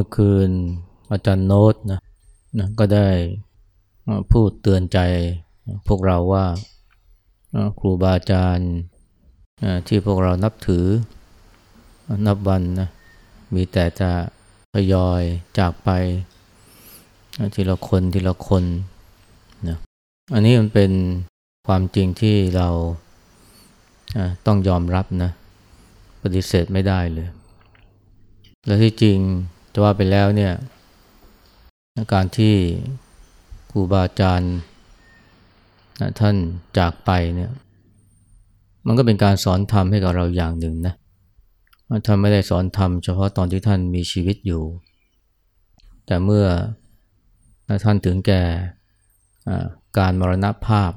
เมื่อคืนอาจารย์โน้ตนะนะก็ได้พูดเตือนใจพวกเราว่าครูบาอาจารย์ที่พวกเรานับถือนับวันนะมีแต่จะทยอยจากไปทีละคนทีละคนนะอันนี้มันเป็นความจริงที่เราต้องยอมรับนะปฏิเสธไม่ได้เลย และที่จริง จะว่าไปแล้วเนี่ยการที่ครูบาอาจารย์ท่านจากไปเนี่ยมันก็เป็นการสอนธรรมให้กับเราอย่างหนึ่งนะท่านไม่ได้สอนธรรมเฉพาะตอนที่ท่านมีชีวิตอยู่ แต่เมื่อท่านถึงแก่การมรณภาพ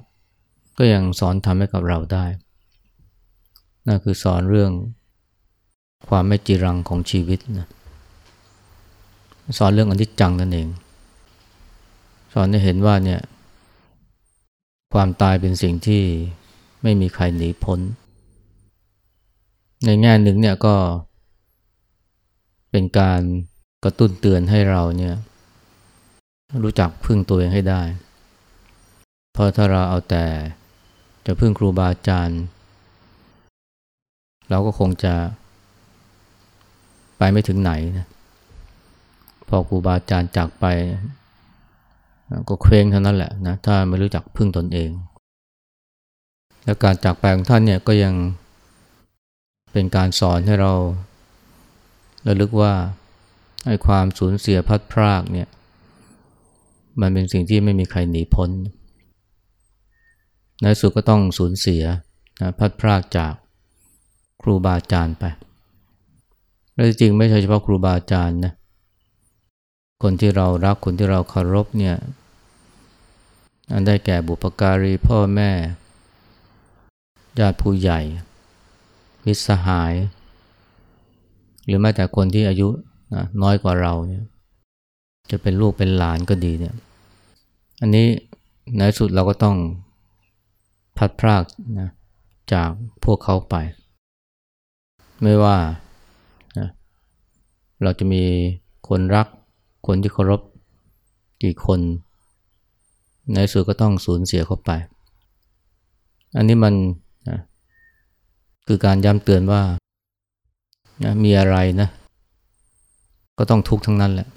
ก็ยังสอนธรรมให้กับเราได้ นั่นคือสอนเรื่องความไม่จีรังของชีวิตนะ สอนเรื่องอนิจจังนั่นเอง สอนให้เห็นว่าเนี่ย ความตายเป็นสิ่งที่ไม่มีใครหนีพ้น ในแง่หนึ่งเนี่ยก็ เป็นการกระตุ้นเตือนให้เราเนี่ย รู้จักพึ่งตัวเองให้ได้ เพราะถ้าเราเอาแต่จะพึ่งครูบาอาจารย์ เราก็คงจะไปไม่ถึงไหนนะ อครูบาอาจารย์จากไป ก็เคว้งเท่านั้นแหละนะถ้าไม่รู้จักพึ่งตนเอง และการจากไปของท่านเนี่ยก็ยังเป็นการสอนให้เราระลึกว่าไอ้ความสูญเสียพัดพรากเนี่ยมันเป็นสิ่งที่ไม่มีใครหนีพ้นในสุดก็ต้องสูญเสียนะพัดพรากจากครูบาอาจารย์ไป และจริงไม่ใช่เฉพาะครูบาอาจารย์นะ คนที่เรารักคนที่เราเคารพเนี่ย อันได้แก่บุปการีพ่อแม่ ญาติผู้ใหญ่ มิตรสหาย หรือแม้แต่คนที่อายุน้อยกว่าเราเนี่ย จะเป็นลูกเป็นหลานก็ดีเนี่ย อันนี้ในสุดเราก็ต้องพัดพรากนะจากพวกเขาไป ไม่ว่านะเราจะมีคนรัก คนที่เคารพกี่คน ในสุดก็ต้องสูญเสียเข้าไป อันนี้มันนะคือการย้ำเตือนว่านะมีอะไรนะ ก็ต้องทุกข์ทั้งนั้นแหละ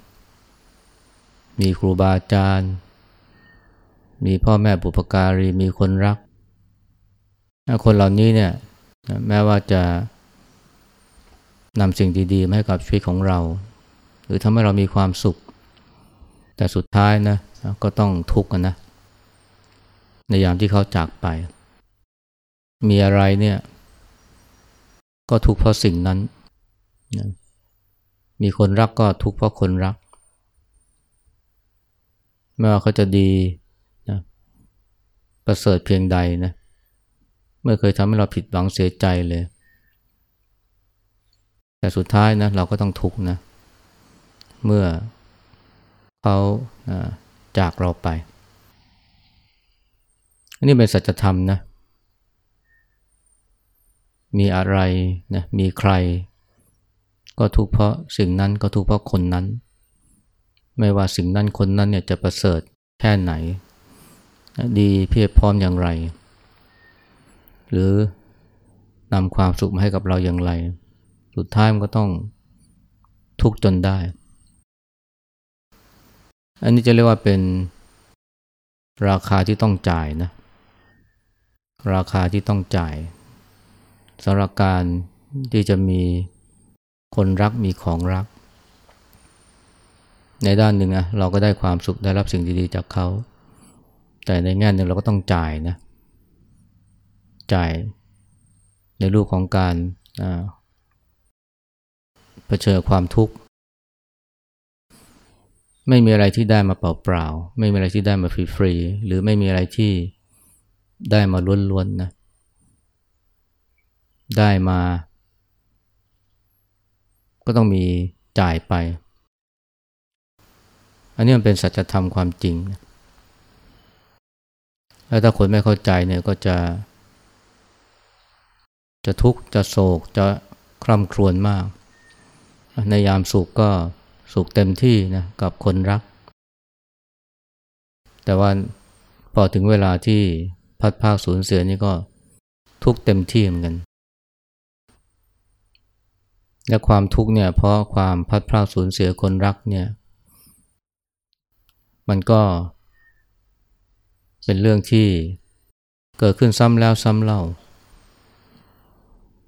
มีครูบาอาจารย์ มีพ่อแม่บุปการี มีคนรัก คนเหล่านี้เนี่ยแม้ว่าจะนำสิ่งดีๆมาให้กับชีวิตของเรา หรือทำให้เรามีความสุข แต่สุดท้ายนะก็ต้องทุกข์กันนะ ในยามที่เขาจากไป มีอะไรเนี่ย ก็ทุกข์เพราะสิ่งนั้นนะมีคนรักก็ทุกข์เพราะคนรัก ไม่ว่าเขาจะดีนะประเสริฐเพียงใดนะไม่เคยทำให้เราผิดหวังเสียใจเลย แต่สุดท้ายนะเราก็ต้องทุกข์นะ เมื่อเขาจากเราไป อันนี้เป็นสัจธรรมนะ มีอะไรนะ มีใคร ก็ทุกเพราะสิ่งนั้นก็ทุกเพราะคนนั้น ไม่ว่าสิ่งนั้นคนนั้นเนี่ยจะประเสริฐแค่ไหน ดีเพียบพร้อมอย่างไร หรือนำความสุขมาให้กับเราอย่างไร สุดท้ายมันก็ต้องทุกจนได้ อันนี้จะเรียกว่าเป็นราคาที่ต้องจ่ายนะ ราคาที่ต้องจ่ายสำหรับการที่จะมีคนรักมีของรัก ในด้านหนึ่งอะเราก็ได้ความสุขได้รับสิ่งดีๆจากเขา แต่ในแง่หนึ่งเราก็ต้องจ่ายนะ จ่ายในรูปของการเผชิญความทุกข์ ไม่มีอะไรที่ได้มาเปล่าๆ ไม่มีอะไรที่ได้มาฟรีๆ หรือไม่มีอะไรที่ได้มาล้วนๆนะ ได้มา ก็ต้องมีจ่ายไป อันนี้มันเป็นสัจธรรมความจริง แล้วถ้าคนไม่เข้าใจเนี่ยก็จะ จะทุกข์ จะโศก จะคร่ำครวญมาก ในยามสุขก็ สุขเต็มที่นะกับคนรัก แต่ว่าพอถึงเวลาที่พัดภาคสูญเสียนี่ก็ทุกเต็มที่เหมือนกัน และความทุกข์เนี่ยเพราะความพัดพลาดสูญเสียคนรักเนี่ย มันก็เป็นเรื่องที่เกิดขึ้นซ้ำแล้วซ้ำเล่า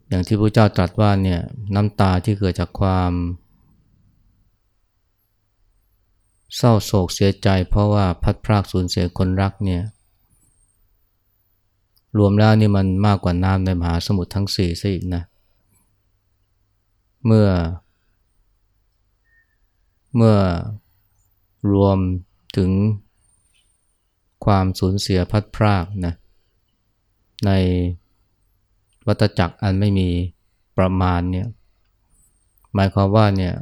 อย่างที่พระเจ้าตรัสว่าเนี่ยน้ำตาที่เกิดจากความ เศร้าโศกเสียใจ เพราะว่าพัดพรากสูญเสียคนรักเนี่ยรวมแล้วนี่มันมากกว่าน้ำในมหาสมุทรทั้งสี่ซะอีกนะ เมื่อ เมื่อรวมถึงความสูญเสียพัดพรากนะในวัฏจักรอันไม่มีประมาณเนี่ยหมายความว่าเนี่ย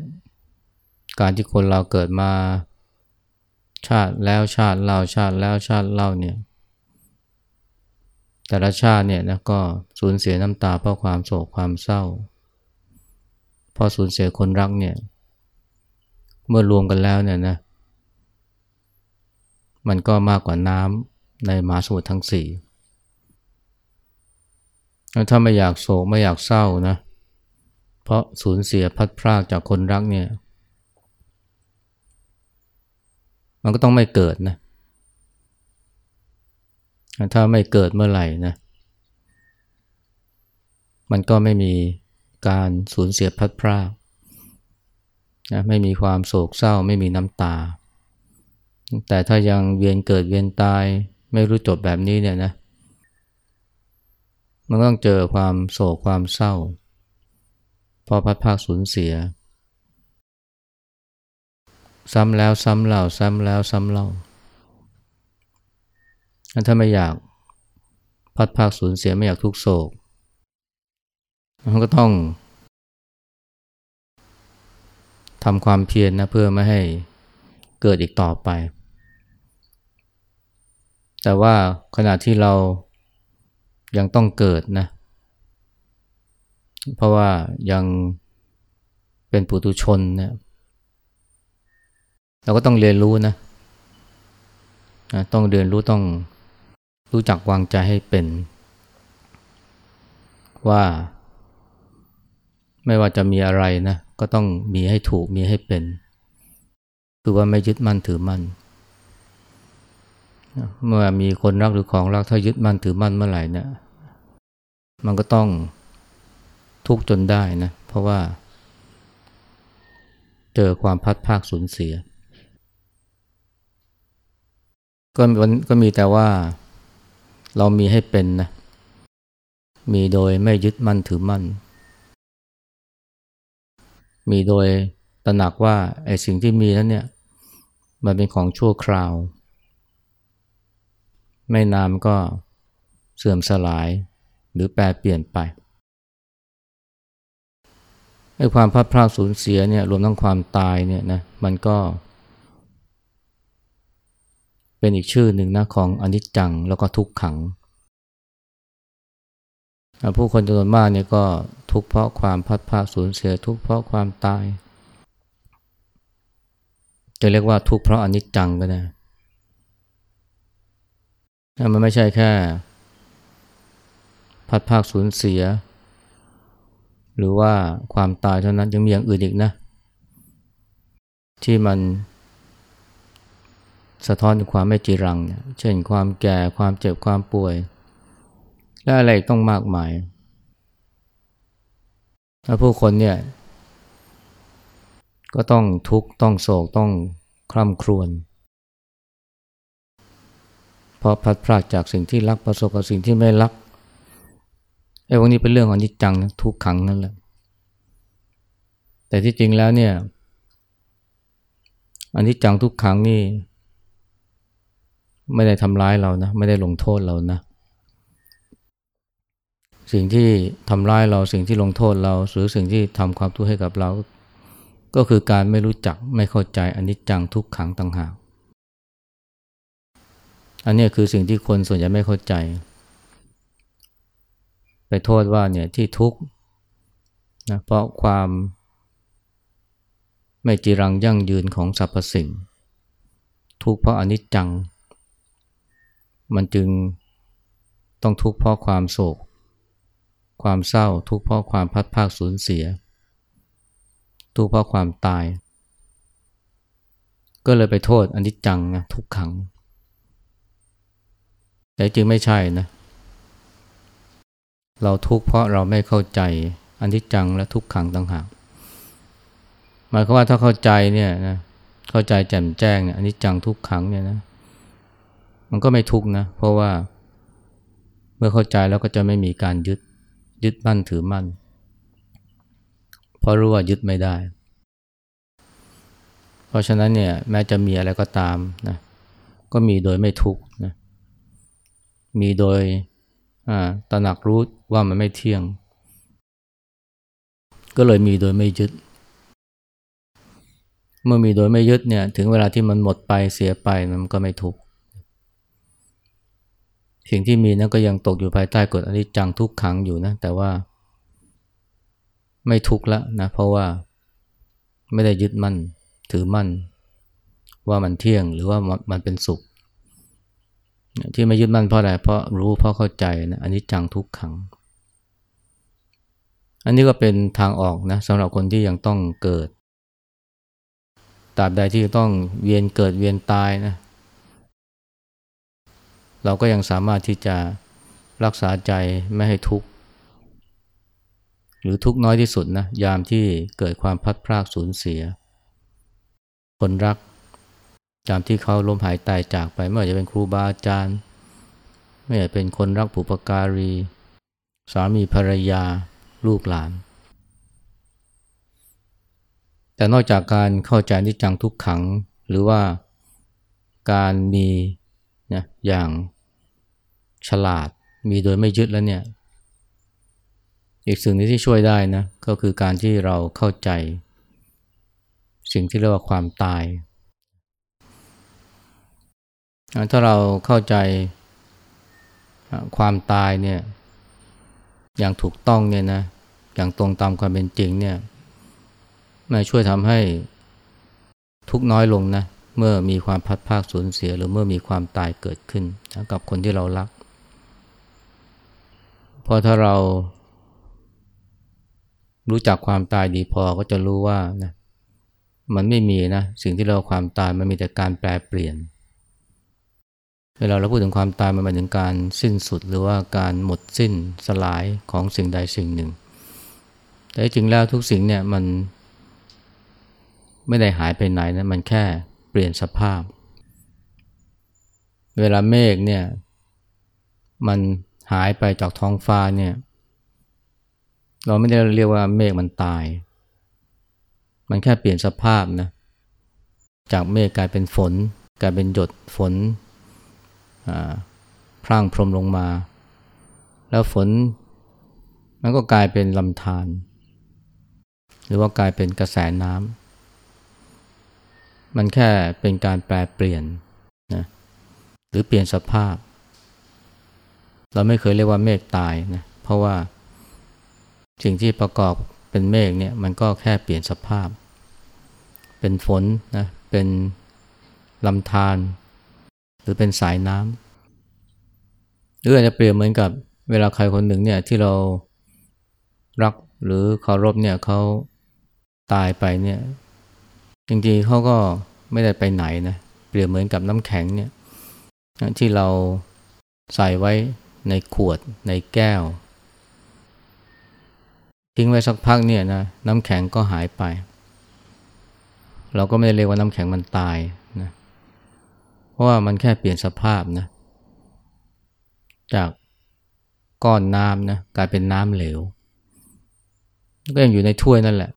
การที่คนเราเกิดมา ชาติแล้วชาติเล่าชาติแล้วชาติเล่าเนี่ยแต่ละชาติเนี่ยนะก็สูญเสียน้ำตาเพราะความโศกความเศร้า พอสูญเสียคนรักเนี่ย เมื่อรวมกันแล้วเนี่ยนะ มันก็มากกว่าน้ำในมหาสมุทรทั้งสี่ถ้าไม่อยากโศกไม่อยากเศร้านะ เพราะสูญเสียพัดพรากจากคนรักเนี่ย มันก็ต้องไม่เกิดนะ ถ้าไม่เกิดเมื่อไหร่นะ มันก็ไม่มีการสูญเสียพัดพรากนะไม่มีความโศกเศร้าไม่มีน้ำตา แต่ถ้ายังเวียนเกิดเวียนตายไม่รู้จบแบบนี้เนี่ยนะมันต้องเจอความโศกความเศร้า พอพัดพากสูญเสีย ซ้ำแล้วซ้ำเล่าซ้ำแล้วซ้ำเล่า ถ้าไม่อยากพัดภาคสูญเสียไม่อยากทุกโศก มันก็ต้องทำความเพียรนนะเพื่อไม่ให้เกิดอีกต่อไป แต่ว่าขณะที่เรายังต้องเกิดนะ เพราะว่ายังเป็นปุถุชนเนะ เราก็ต้องเรียนรู้นะ ต้องเรียนรู้ต้องรู้จักวางใจให้เป็น ว่า ไม่ว่าจะมีอะไรนะ ก็ต้องมีให้ถูกมีให้เป็น คือว่าไม่ยึดมั่นถือมั่นเมื่อมีคนรักหรือของรักถ้ายึดมั่นถือมั่นเมื่อไหร่เนี่ยมันก็ต้องทุกข์จนได้นะ เพราะว่า เจอความพัดภาคสูญเสีย ก็มันก็มีแต่ว่าเรามีให้เป็นนะ มีโดยไม่ยึดมั่นถือมั่น มีโดยตระหนักว่าไอ้สิ่งที่มีนั้นเนี่ย มันเป็นของชั่วคราว ไม่นานก็เสื่อมสลายหรือแปรเปลี่ยนไปไอ้ความพัดพลาดสูญเสียเนี่ยรวมทั้งความตายเนี่ยนะมันก็เเป็นอีกชื่อหนึ่งนะของอนิจจังแล้วก็ทุกขัง ผู้คนจำนวนมากเนี่ยก็ทุกเพราะความพัดพาสูญเสียทุกเพราะความตาย จะเรียกว่าทุกเพราะอนิจจังก็ได้มันไม่ใช่แค่ พัดภาคสูญเสีย หรือว่าความตายเท่านั้นยังมีอย่างอื่นอีกนะ ที่มัน สะท้อนถึงความไม่จีรังเนี่ยเช่นความแก่ความเจ็บความป่วย และอะไรต้องมากมายถ้าผู้คนเนี่ย ก็ต้องทุกข์ต้องโศกต้องคร่ำครวญเพราะพัดพลาดจากสิ่งที่รักประสบกับสิ่งที่ไม่รักไอ้พวกนี้เป็นเรื่องของนิจจังทุกขังนั่นแหละ แต่ที่จริงแล้วเนี่ยอันนี้จังทุกขังนี่ ไม่ได้ทำร้ายเรานะ ไม่ได้ลงโทษเรานะ สิ่งที่ทำร้ายเราสิ่งที่ลงโทษเรา หรือสิ่งที่ทำความทุกข์ให้กับเรา ก็คือการไม่รู้จักไม่เข้าใจอนนี้จังทุกขังต่างหากอันนี้คือสิ่งที่คนส่วนใหญ่ไม่เข้าใจ ไปโทษว่าเนี่ยที่ทุกข์นะเพราะความไม่จีรังยั่งยืนของสรรพสิ่ง ทุกข์เพราะอนิจจัง มันจึงต้องทุกข์เพราะความโศก ความเศร้าทุกข์เพราะความพัดภาคสูญเสีย ทุกข์เพราะความตาย ก็เลยไปโทษอนิจจังนะทุกขัง แต่จริงไม่ใช่นะ เราทุกข์เพราะเราไม่เข้าใจอนิจจังและทุกขังต่างหากหมายความว่าถ้าเข้าใจเนี่ยนะเข้าใจแจ่มแจ้งเนี่ยอนิจจังทุกขังเนี่ยนะ มันก็ไม่ทุกนะ เพราะว่าเมื่อเข้าใจแล้วก็จะไม่มีการยึดยึดมั่นถือมั่น เพราะรู้ว่ายึดไม่ได้ เพราะฉะนั้นเนี่ยแม้จะมีอะไรก็ตามนะก็มีโดยไม่ทุกนะมีโดยตระหนักรู้ว่ามันไม่เที่ยง ก็เลยมีโดยไม่ยึด เมื่อมีโดยไม่ยึดเนี่ยถึงเวลาที่มันหมดไปเสียไปมันก็ไม่ทุกข์ สิ่งที่มีนั้นก็ยังตกอยู่ภายใต้กฎอนิจจังทุกขังอยู่นะ แต่ว่า ไม่ทุกข์ละนะ เพราะว่าไม่ได้ยึดมั่น ถือมั่น ว่ามันเที่ยงหรือว่ามันเป็นสุข ที่ไม่ยึดมั่นเพราะอะไรเพราะรู้เพราะเข้าใจนะอันนี้จังทุกขัง อันนี้ก็เป็นทางออกนะสำหรับคนที่ยังต้องเกิดตราบใดที่ต้องเวียนเกิดเวียนตายนะ เราก็ยังสามารถที่จะรักษาใจไม่ให้ทุกข์หรือทุกข์น้อยที่สุดนะยามที่เกิดความพัดพรากสูญเสีย คนรักยามที่เขาล้มหายตายจากไปไม่ว่าจะเป็นครูบาอาจารย์ ไม่ว่าจะเป็นคนรักผูปการี สามีภรรยาลูกหลาน แต่นอกจากการเข้าใจนิจังทุกขัง หรือว่าการมีนะอย่าง ฉลาดมีโดยไม่ยึดแล้วเนี่ย อีกสิ่งนี้ที่ช่วยได้นะ ก็คือการที่เราเข้าใจ สิ่งที่เรียกว่าความตาย ถ้าเราเข้าใจความตายเนี่ยอย่างถูกต้องเนี่ยนะอย่างตรงตามความเป็นจริงเนี่ยมันช่วยทำให้ทุกน้อยลงนะเมื่อมีความพัดภาคสูญเสีย หรือเมื่อมีความตายเกิดขึ้นกับคนที่เรารัก พราะถ้าเรา รู้จักความตายดีพอก็จะรู้ว่านะมันไม่มีนะสิ่งที่เราความตายมันมีแต่การแปลเปลี่ยน เวลาเราพูดถึงความตายมันหมายถึงการสิ้นสุดหรือว่าการหมดสิ้นสลายของสิ่งใดสิ่งหนึ่ง แต่จริงแล้วทุกสิ่งเนี่ยมันไม่ได้หายไปไหนนะมันแค่เปลี่ยนสภาพ เวลาเมฆเนี่ยมัน หายไปจากท้องฟ้าเนี่ย เราไม่ได้เรียกว่าเมฆมันตาย มันแค่เปลี่ยนสภาพนะ จากเมฆกลายเป็นฝน กลายเป็นหยดฝนพร่างพรมลงมา แล้วฝนมันก็กลายเป็นลำธารหรือว่ากลายเป็นกระแสน้ำมันแค่เป็นการแปลเปลี่ยนนะหรือเปลี่ยนสภาพ เราไม่เคยเรียกว่าเมฆตายนะเพราะว่าสิ่งที่ประกอบเป็นเมฆเนี่ยมันก็แค่เปลี่ยนสภาพ เป็นฝนนะเป็นลำธารหรือเป็นสายน้ำหรืออาจจะเปรียบเหมือนกับเวลาใครคนหนึ่งเนี่ยที่เรารักหรือเคารพเนี่ยเขาตายไปเนี่ยจริงๆเขาก็ไม่ได้ไปไหนนะเปรียบเหมือนกับน้ำแข็งเนี่ยที่เราใส่ไว้ ในขวด ในแก้ว ทิ้งไว้สักพักเนี่ยนะน้ำแข็งก็หายไป เราก็ไม่ได้เรียกว่าน้ำแข็งมันตายนะเพราะว่ามันแค่เปลี่ยนสภาพนะจากก้อนน้ำนะกลายเป็นน้ำเหลว ก็ยังอยู่ในถ้วยนั่นแหละ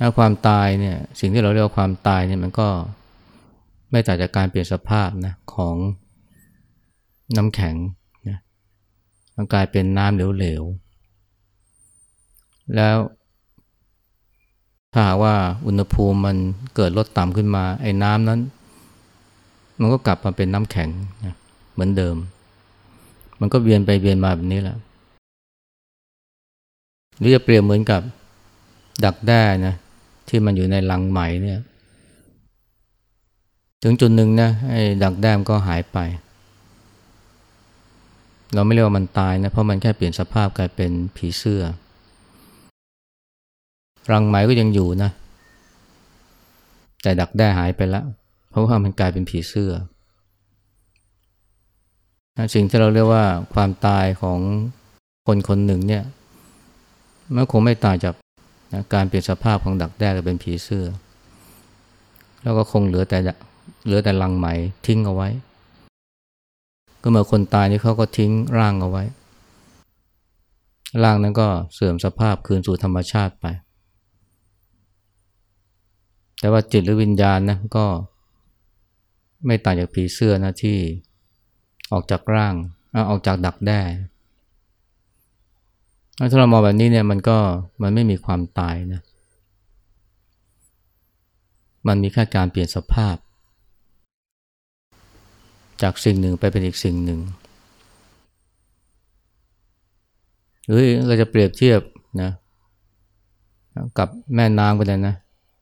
ถ้าความตายเนี่ยสิ่งที่เราเรียกว่าความตายเนี่ยมันก็ไม่ต่างจากการเปลี่ยนสภาพนะของ น้ำแข็งนะมันกลายเป็นน้ำเหลวๆ แล้วถ้าหากว่าอุณหภูมิมันเกิดลดต่ำขึ้นมา ไอ้น้ำนั้น มันก็กลับมาเป็นน้ำแข็งนะเหมือนเดิม มันก็เวียนไปเวียนมาแบบนี้แหละหรือจะเปรียบเหมือนกับดักแด้นะที่มันอยู่ในลังไหมเนี่ย ถึงจุดหนึ่งนะไอ้ดักแด้มก็หายไป เราไม่เรียกว่ามันตายนะเพราะมันแค่เปลี่ยนสภาพกลายเป็นผีเสื้อ รังไหมก็ยังอยู่นะ แต่ดักแด้หายไปแล้ว เพราะว่ามันกลายเป็นผีเสื้อสิ่งที่เราเรียกว่าความตายของคนคนหนึ่งเนี่ยมันคงไม่ต่างจากนะการเปลี่ยนสภาพของดักแด้เป็นผีเสื้อ แล้วก็คงเหลือแต่เหลือแต่ลังไหมทิ้งเอาไว้ ก็เมื่อคนตายนี่เขาก็ทิ้งร่างเอาไว้ ร่างนั้นก็เสื่อมสภาพคืนสู่ธรรมชาติไป แต่ว่าจิตหรือวิญญาณนะก็ไม่ต่างจากผีเสื้อนะที่ออกจากร่างออกจากดักแด้ถ้าเรามองแบบนี้เนี่ยมันก็มันไม่มีความตายนะ มันมีแค่การเปลี่ยนสภาพ จากสิ่งหนึ่งไปเป็นอีกสิ่งหนึ่ง หรือเราจะเปรียบเทียบนะกับแม่น้ำก็ได้นะ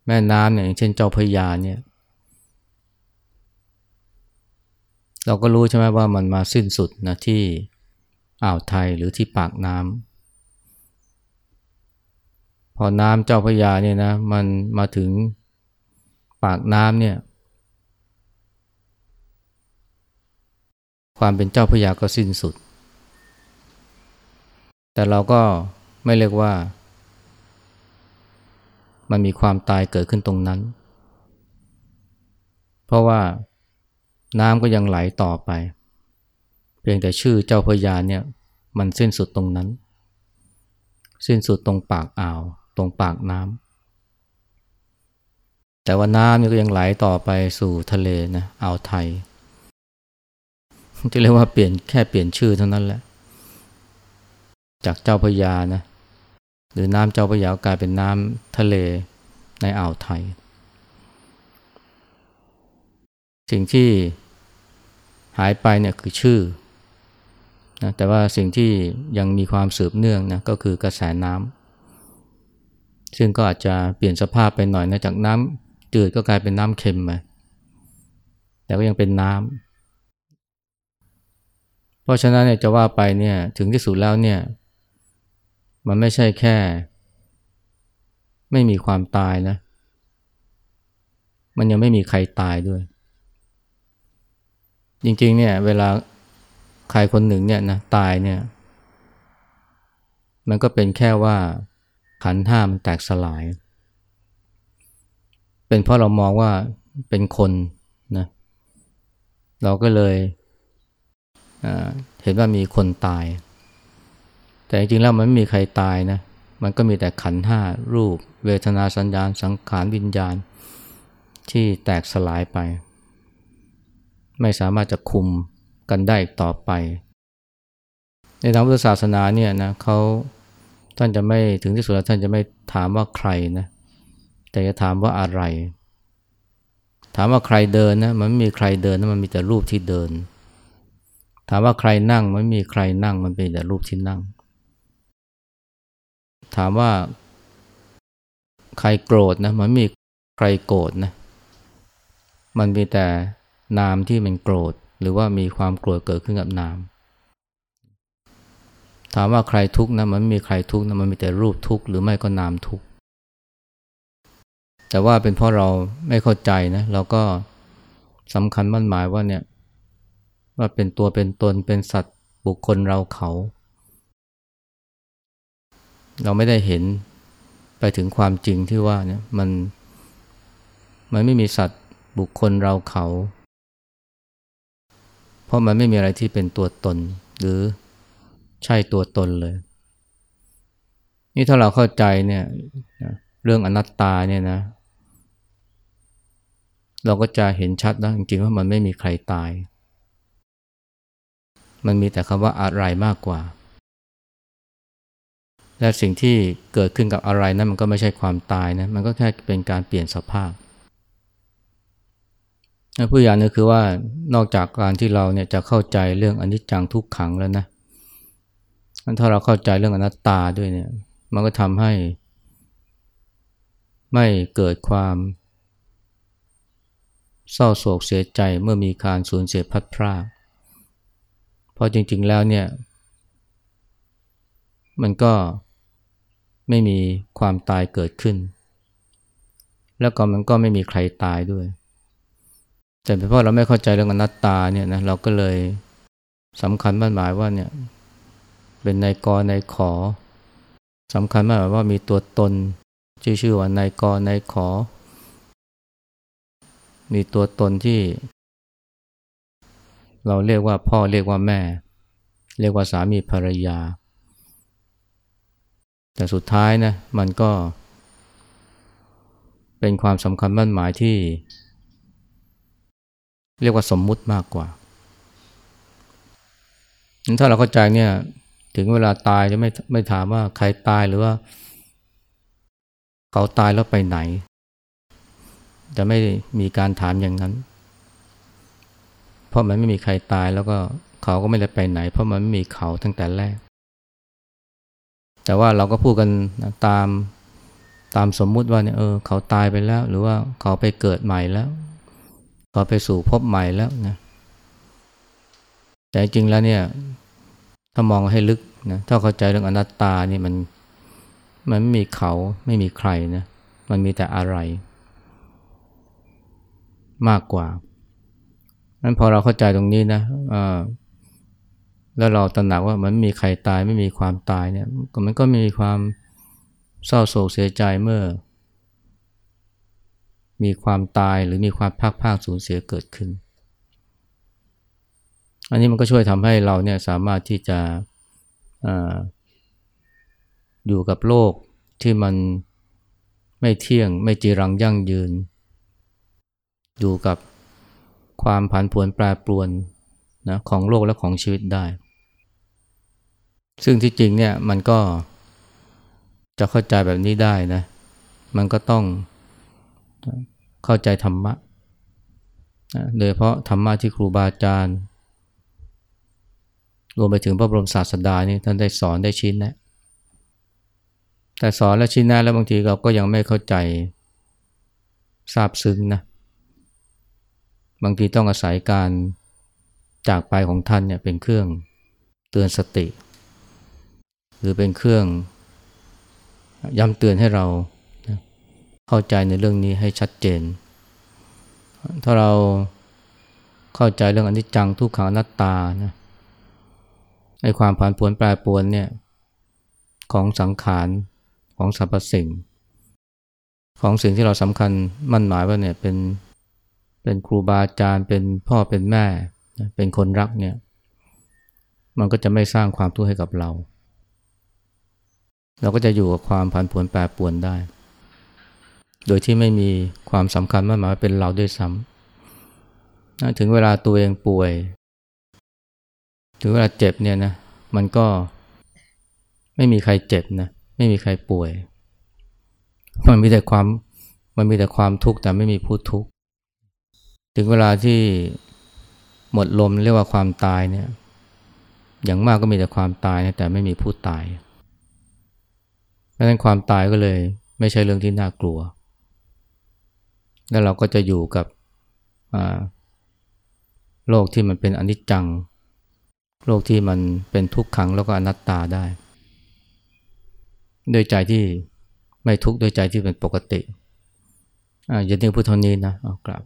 แม่น้ำเนี่ยอย่างเช่นเจ้าพยาเนี่ย เราก็รู้ใช่ไหมว่ามันมาสิ้นสุดนะที่อ่าวไทยหรือที่ปากน้ำพอน้ำเจ้าพยาเนี่ยนะมันมาถึงปากน้ำเนี่ย ความเป็นเจ้าพยาก็สิ้นสุด แต่เราก็ไม่เรียกว่า มันมีความตายเกิดขึ้นตรงนั้น เพราะว่าน้ำก็ยังไหลต่อไป เพียงแต่ชื่อเจ้าพยาเนี่ยมันสิ้นสุดตรงนั้น สิ้นสุดตรงปากอ่าว ตรงปากน้ำแต่ว่าน้ำนี่ก็ยังไหลต่อไปสู่ทะเลนะอ่าวไทย จะเรียกว่าเปลี่ยนแค่เปลี่ยนชื่อเท่านั้นแหละ จากเจ้าพยานะ หรือน้ำเจ้าพยากลายเป็นน้ำทะเลในอ่าวไทย สิ่งที่หายไปเนี่ยคือชื่อนะแต่ว่าสิ่งที่ยังมีความสืบเนื่องนะก็คือกระแสน้ำซึ่งก็อาจจะเปลี่ยนสภาพไปหน่อยนะจากน้ำจืดก็กลายเป็นน้ำเค็มมาแต่ก็ยังเป็นน้ำ เพราะฉะนั้นเนี่ยจะว่าไปเนี่ยถึงที่สุดแล้วเนี่ย มันไม่ใช่แค่ ไม่มีความตายนะ มันยังไม่มีใครตายด้วย จริงๆเนี่ย เวลาใครคนหนึ่งเนี่ยนะตายเนี่ย มันก็เป็นแค่ว่าขันห้ามันแตกสลาย เป็นเพราะเรามองว่าเป็นคนนะ เราก็เลย เห็นว่ามีคนตาย แต่จริงๆแล้วมันไม่มีใครตายนะ มันก็มีแต่ขันห้ารูป เวทนาสัญญาณ สังขารวิญญาณ ที่แตกสลายไป ไม่สามารถจะคุมกันได้อีกต่อไป ในทางพุทธศาสนาเนี่ยนะเขาท่านจะไม่ถึงที่สุดแล้วท่านจะไม่ถามว่าใครนะแต่จะถามว่าอะไร ถามว่าใครเดินนะมันไม่มีใครเดินนะมันมีแต่รูปที่เดิน ถามว่าใครนั่งมันไม่มีใครนั่งมันเป็นแต่รูปที่นั่ง ถามว่า ใครโกรธนะ มันมีใครโกรธนะ มันมีแต่นามที่มันโกรธ หรือว่ามีความโกรธเกิดขึ้นกับนาม ถามว่าใครทุกข์นะมันม่มีใครทุกข์นะมันมีแต่รูปทุกข์หรือไม่ก็นามทุกข์แต่ว่าเป็นเพราะเราไม่เข้าใจนะเราก็สำคัญมั่นหมายว่าเนี่ย ว่าเป็นตัวเป็นตนเป็นสัตว์บุคคลเราเขา เราไม่ได้เห็นไปถึงความจริงที่ว่าเนี่ยมันมันไม่มีสัตว์บุคคลเราเขา เพราะมันไม่มีอะไรที่เป็นตัวตน หรือใช่ตัวตนเลย นี่ถ้าเราเข้าใจเนี่ยเรื่องอนัตตาเนี่ยนะ เราก็จะเห็นชัดนะจริงๆว่ามันไม่มีใครตาย มันมีแต่คำว่าอะไรมากกว่า และสิ่งที่เกิดขึ้นกับอะไรนั้นมันก็ไม่ใช่ความตายนะ มันก็แค่เป็นการเปลี่ยนสภาพผู้อย่างนึงคือว่านอกจากการที่เราเนี่ยจะเข้าใจเรื่องอนิจจังทุกขังแล้วนะถ้าเราเข้าใจเรื่องอนัตตาด้วยเนี่ย มันก็ทำให้ ไม่เกิดความ เศร้าโศกเสียใจเมื่อมีการสูญเสียพัดพราก เพราะจริง ๆ แล้วเนี่ย มันก็ไม่มีความตายเกิดขึ้น แล้วก็มันก็ไม่มีใครตายด้วย แต่เพราะเราไม่เข้าใจเรื่องอนัตตาเนี่ยนะเราก็เลยสำคัญมั่นหมายว่าเนี่ยเป็นนายกนายขอสำคัญมากว่ามีตัวตน ชื่อชื่อว่านายกรนายขอ มีตัวตนที่ เราเรียกว่าพ่อเรียกว่าแม่ เรียกว่าสามีภรรยา แต่สุดท้ายนะมันก็ เป็นความสำคัญมั่นหมายที่ เรียกว่าสมมุติมากกว่าถ้าเราเข้าใจเนี่ยถึงเวลาตายจะไม่ไม่ถามว่าใครตายหรือว่า เขาตายแล้วไปไหน จะไม่มีการถามอย่างนั้น ราะมันไม่มีใครตายแล้วก็เขาก็ไม่ได้ไปไหน เพราะมันไม่มีเขาตั้งแต่แรก แต่ว่าเราก็พูดกันตามตามสมมุติว่าเนี่ยเออเขาตายไปแล้ว หรือว่าเขาไปเกิดใหม่แล้ว เขาไปสู่พบใหม่แล้วนะแต่จริงแล้วเนี่ย ถ้ามองให้ลึกนะถ้าเข้าใจเรื่องอนัตตานี่มันมันไม่มีเขาไม่มีใครนะมันมีแต่อะไร มากกว่า นั้นพอเราเข้าใจตรงนี้นะแล้วเราตระหนักว่ามันไม่มีใครตายไม่มีความตายเนี่ยมันก็มีความเศร้าโศกเสียใจเมื่อ มีความตายหรือมีความภาคภาคสูญเสียเกิดขึ้น อันนี้มันก็ช่วยทำให้เราเนี่ยสามารถที่จะออยู่กับโลกที่มันไม่เที่ยงไม่จีรังยั่งยืน อยู่กับ ความผันผวนแปรปรวนนะของโลกและของชีวิตได้ ซึ่งที่จริงเนี่ยมันก็จะเข้าใจแบบนี้ได้นะ มันก็ต้องเข้าใจธรรมะโดยเพราะธรรมะที่ครูบาอาจารย์รวมไปถึงพระบรมศาสดานี่ท่านได้สอนได้ชี้แนะ แต่สอนและชี้แนะแล้วบางทีเราก็ยังไม่เข้าใจทราบซึ้งนะ บางทีต้องอาศัยการจากไปของท่านเนี่ยเป็นเครื่องเตือนสติ หรือเป็นเครื่องย้ำเตือนให้เราเข้าใจในเรื่องนี้ให้ชัดเจน ถ้าเราเข้าใจเรื่องอนิจจังทุกขังอนัตตานะไอความผันผวนแปรปรวนเนี่ยของสังขารของสรรพสิ่ง ของสิ่งที่เราสำคัญมั่นหมายว่าเนี่ยเป็น เป็นครูบาอาจารย์เป็นพ่อเป็นแม่ เป็นคนรักเนี่ยมันก็จะไม่สร้างความทุกข์ให้กับเรา เราก็จะอยู่กับความผันผวนแปรปรวนได้ โดยที่ไม่มีความสำคัญมั่นหมายว่าเป็นเราด้วยซ้ำถึงเวลาตัวเองป่วย ถึงเวลาเจ็บเนี่ยนะมันก็ไม่มีใครเจ็บนะไม่มีใครป่วย มันมีแต่ความมันมีแต่ความทุกข์แต่ไม่มีผู้ทุกข์ ถึงเวลาที่หมดลมเรียกว่าความตายเนี่ย อย่างมากก็มีแต่ความตายนะแต่ไม่มีผู้ตายดังนั้นความตายก็เลย ไม่ใช่เรื่องที่น่ากลัว แล้วเราก็จะอยู่กับโลกที่มันเป็นอนิจจัง โลกที่มันเป็นทุกขังแล้วก็อนัตตาได้ด้วยใจที่ไม่ทุกข์ด้วยใจที่เป็นปกติ อ่าอย่าเรียกพุทธนี้นะเอากลับ